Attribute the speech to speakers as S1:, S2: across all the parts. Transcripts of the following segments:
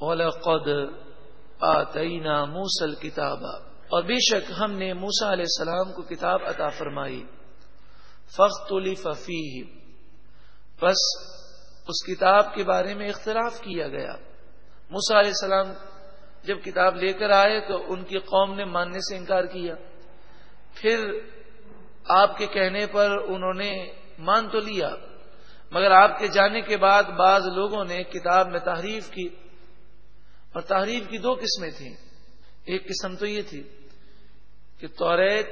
S1: وَلَقَدْ آتَيْنَا مُوسَى الْكِتَابَ اور بے شک ہم نے موسا علیہ السلام کو کتاب عطا فرمائی۔ فخت ففی بس اس کتاب کے بارے میں اختلاف کیا گیا۔ موسا علیہ السلام جب کتاب لے کر آئے تو ان کی قوم نے ماننے سے انکار کیا۔ پھر آپ کے کہنے پر انہوں نے مان تو لیا، مگر آپ کے جانے کے بعد بعض لوگوں نے کتاب میں تحریف کی۔ اور تحریف کی دو قسمیں تھیں۔ ایک قسم تو یہ تھی کہ توریت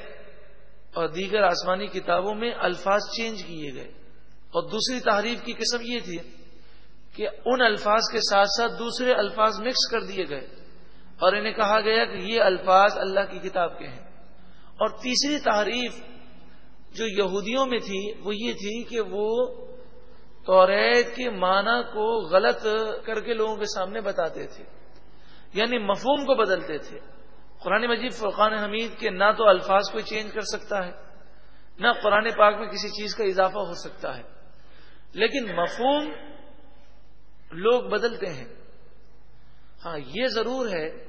S1: اور دیگر آسمانی کتابوں میں الفاظ چینج کیے گئے۔ اور دوسری تحریف کی قسم یہ تھی کہ ان الفاظ کے ساتھ ساتھ دوسرے الفاظ مکس کر دیے گئے۔ اور انہیں کہا گیا کہ یہ الفاظ اللہ کی کتاب کے ہیں۔ اور تیسری تحریف جو یہودیوں میں تھی وہ یہ تھی کہ وہ توریت کے معنی کو غلط کر کے لوگوں کے سامنے بتاتے تھے۔ یعنی مفہوم کو بدلتے تھے۔ قرآن مجید فرقان حمید کے نہ تو الفاظ کو چینج کر سکتا ہے، نہ قرآن پاک میں کسی چیز کا اضافہ ہو سکتا ہے۔ لیکن مفہوم لوگ بدلتے ہیں۔ ہاں یہ ضرور ہے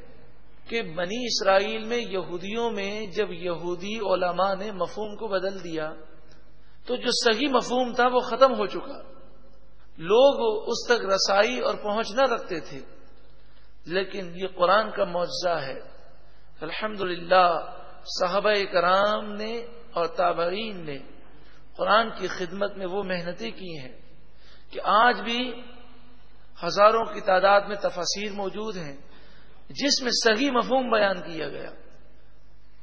S1: کہ بنی اسرائیل میں یہودیوں میں جب یہودی علماء نے مفہوم کو بدل دیا، تو جو صحیح مفہوم تھا وہ ختم ہو چکا۔ لوگ اس تک رسائی اور پہنچ نہ رکھتے تھے۔ لیکن یہ قرآن کا معجزہ ہے۔ الحمد للہ صحابہ کرام نے اور تابعین نے قرآن کی خدمت میں وہ محنتیں کی ہیں کہ آج بھی ہزاروں کی تعداد میں تفاصیر موجود ہیں، جس میں صحیح مفہوم بیان کیا گیا۔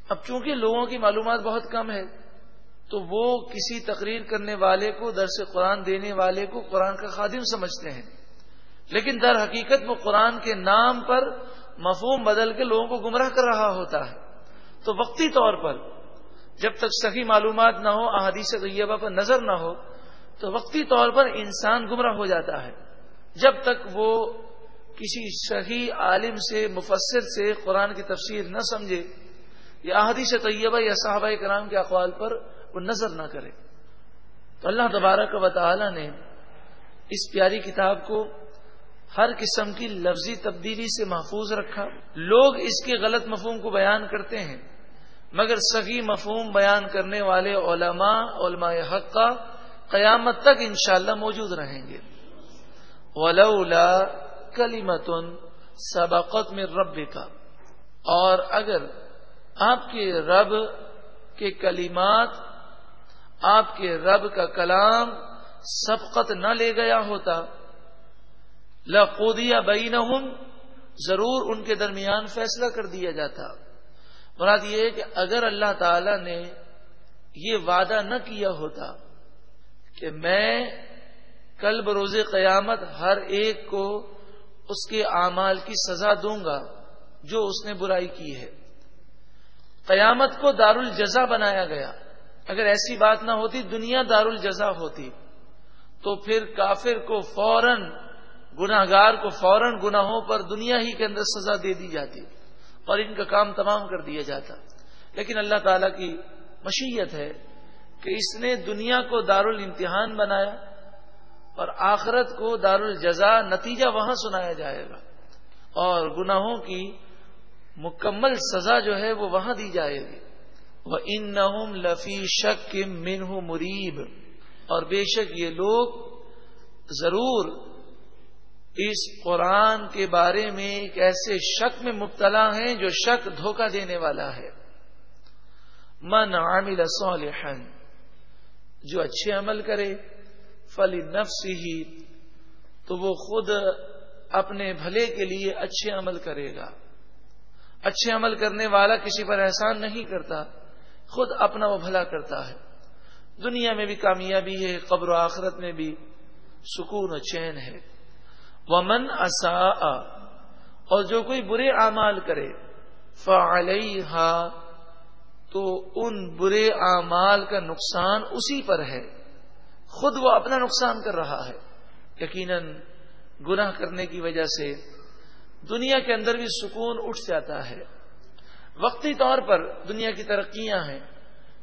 S1: اب چونکہ لوگوں کی معلومات بہت کم ہے، تو وہ کسی تقریر کرنے والے کو، درس قرآن دینے والے کو قرآن کا خادم سمجھتے ہیں۔ لیکن در حقیقت وہ قرآن کے نام پر مفہوم بدل کے لوگوں کو گمراہ کر رہا ہوتا ہے۔ تو وقتی طور پر جب تک صحیح معلومات نہ ہو، احادیث طیبہ پر نظر نہ ہو، تو وقتی طور پر انسان گمراہ ہو جاتا ہے۔ جب تک وہ کسی صحیح عالم سے، مفسر سے قرآن کی تفسیر نہ سمجھے یا احادیث طیبہ یا صحابہ کرام کے اقوال پر وہ نظر نہ کرے۔ تو اللہ تبارک و تعالی نے اس پیاری کتاب کو ہر قسم کی لفظی تبدیلی سے محفوظ رکھا۔ لوگ اس کے غلط مفہوم کو بیان کرتے ہیں، مگر صحیح مفہوم بیان کرنے والے علماء علماء حق کا قیامت تک انشاءاللہ موجود رہیں گے۔ ولولا کلی متن سبقت میں رب کا اور اگر آپ کے رب کے کلمات، آپ کے رب کا کلام سبقت نہ لے گیا ہوتا لقودیا بینہم ضرور ان کے درمیان فیصلہ کر دیا جاتا۔ مراد یہ ہے کہ اگر اللہ تعالی نے یہ وعدہ نہ کیا ہوتا کہ میں کل بروز قیامت ہر ایک کو اس کے اعمال کی سزا دوں گا جو اس نے برائی کی ہے۔ قیامت کو دار الجزا بنایا گیا۔ اگر ایسی بات نہ ہوتی، دنیا دار الجزا ہوتی، تو پھر کافر کو فوراً گناہ گار کو فوراً گناہوں پر دنیا ہی کے اندر سزا دے دی جاتی اور ان کا کام تمام کر دیا جاتا لیکن اللہ تعالی کی مشیت ہے کہ اس نے دنیا کو دار الامتحان بنایا اور آخرت کو دار الجزا نتیجہ وہاں سنایا جائے گا اور گناہوں کی مکمل سزا جو ہے وہ وہاں دی جائے گی۔ وہ ان لفی شک منہ مریب اور بے شک یہ لوگ ضرور اس قرآن کے بارے میں ایک ایسے شک میں مبتلا ہیں جو شک دھوکہ دینے والا ہے۔ من عامل صالحا، جو اچھے عمل کرے فلی نفس ہی تو وہ خود اپنے بھلے کے لیے اچھے عمل کرے گا۔ اچھے عمل کرنے والا کسی پر احسان نہیں کرتا، خود اپنا وہ بھلا کرتا ہے۔ دنیا میں بھی کامیابی ہے، قبر و آخرت میں بھی سکون و چین ہے۔ ومن اصا اور جو کوئی برے اعمال کرے فعلیہ تو ان برے اعمال کا نقصان اسی پر ہے۔ خود وہ اپنا نقصان کر رہا ہے۔ یقیناً گناہ کرنے کی وجہ سے دنیا کے اندر بھی سکون اٹھ جاتا ہے۔ وقتی طور پر دنیا کی ترقیاں ہیں،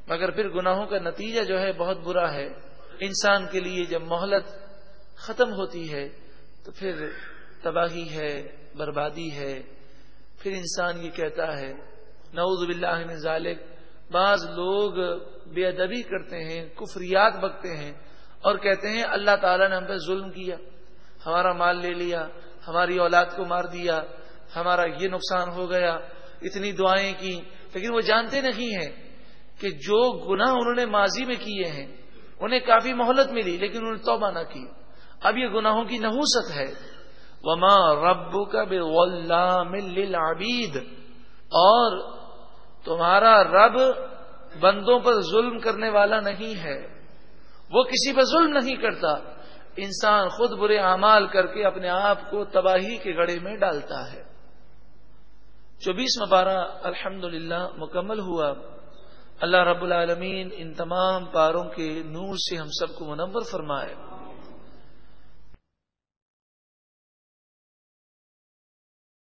S1: مگر پھر گناہوں کا نتیجہ جو ہے بہت برا ہے۔ انسان کے لیے جب مہلت ختم ہوتی ہے تو پھر تباہی ہے، بربادی ہے، پھر انسان یہ کہتا ہے، نعوذ باللہ من ذالک، بعض لوگ بے ادبی کرتے ہیں، کفریات بکتے ہیں اور کہتے ہیں اللہ تعالیٰ نے ہم پہ ظلم کیا، ہمارا مال لے لیا، ہماری اولاد کو مار دیا، ہمارا یہ نقصان ہو گیا، اتنی دعائیں کی۔ لیکن وہ جانتے نہیں ہیں کہ جو گناہ انہوں نے ماضی میں کیے ہیں، انہیں کافی مہلت ملی، لیکن انہوں نے توبہ نہ کی۔ اب یہ گناہوں کی نحوست ہے۔ وما رب کا بے للعبید۔ اور تمہارا رب بندوں پر ظلم کرنے والا نہیں ہے۔ وہ کسی پر ظلم نہیں کرتا۔ انسان خود برے اعمال کر کے اپنے آپ کو تباہی کے گڑے میں ڈالتا ہے۔ چوبیس مبارہ الحمد مکمل ہوا۔ اللہ رب العالمین ان تمام پاروں کے نور سے ہم سب کو منور فرمائے۔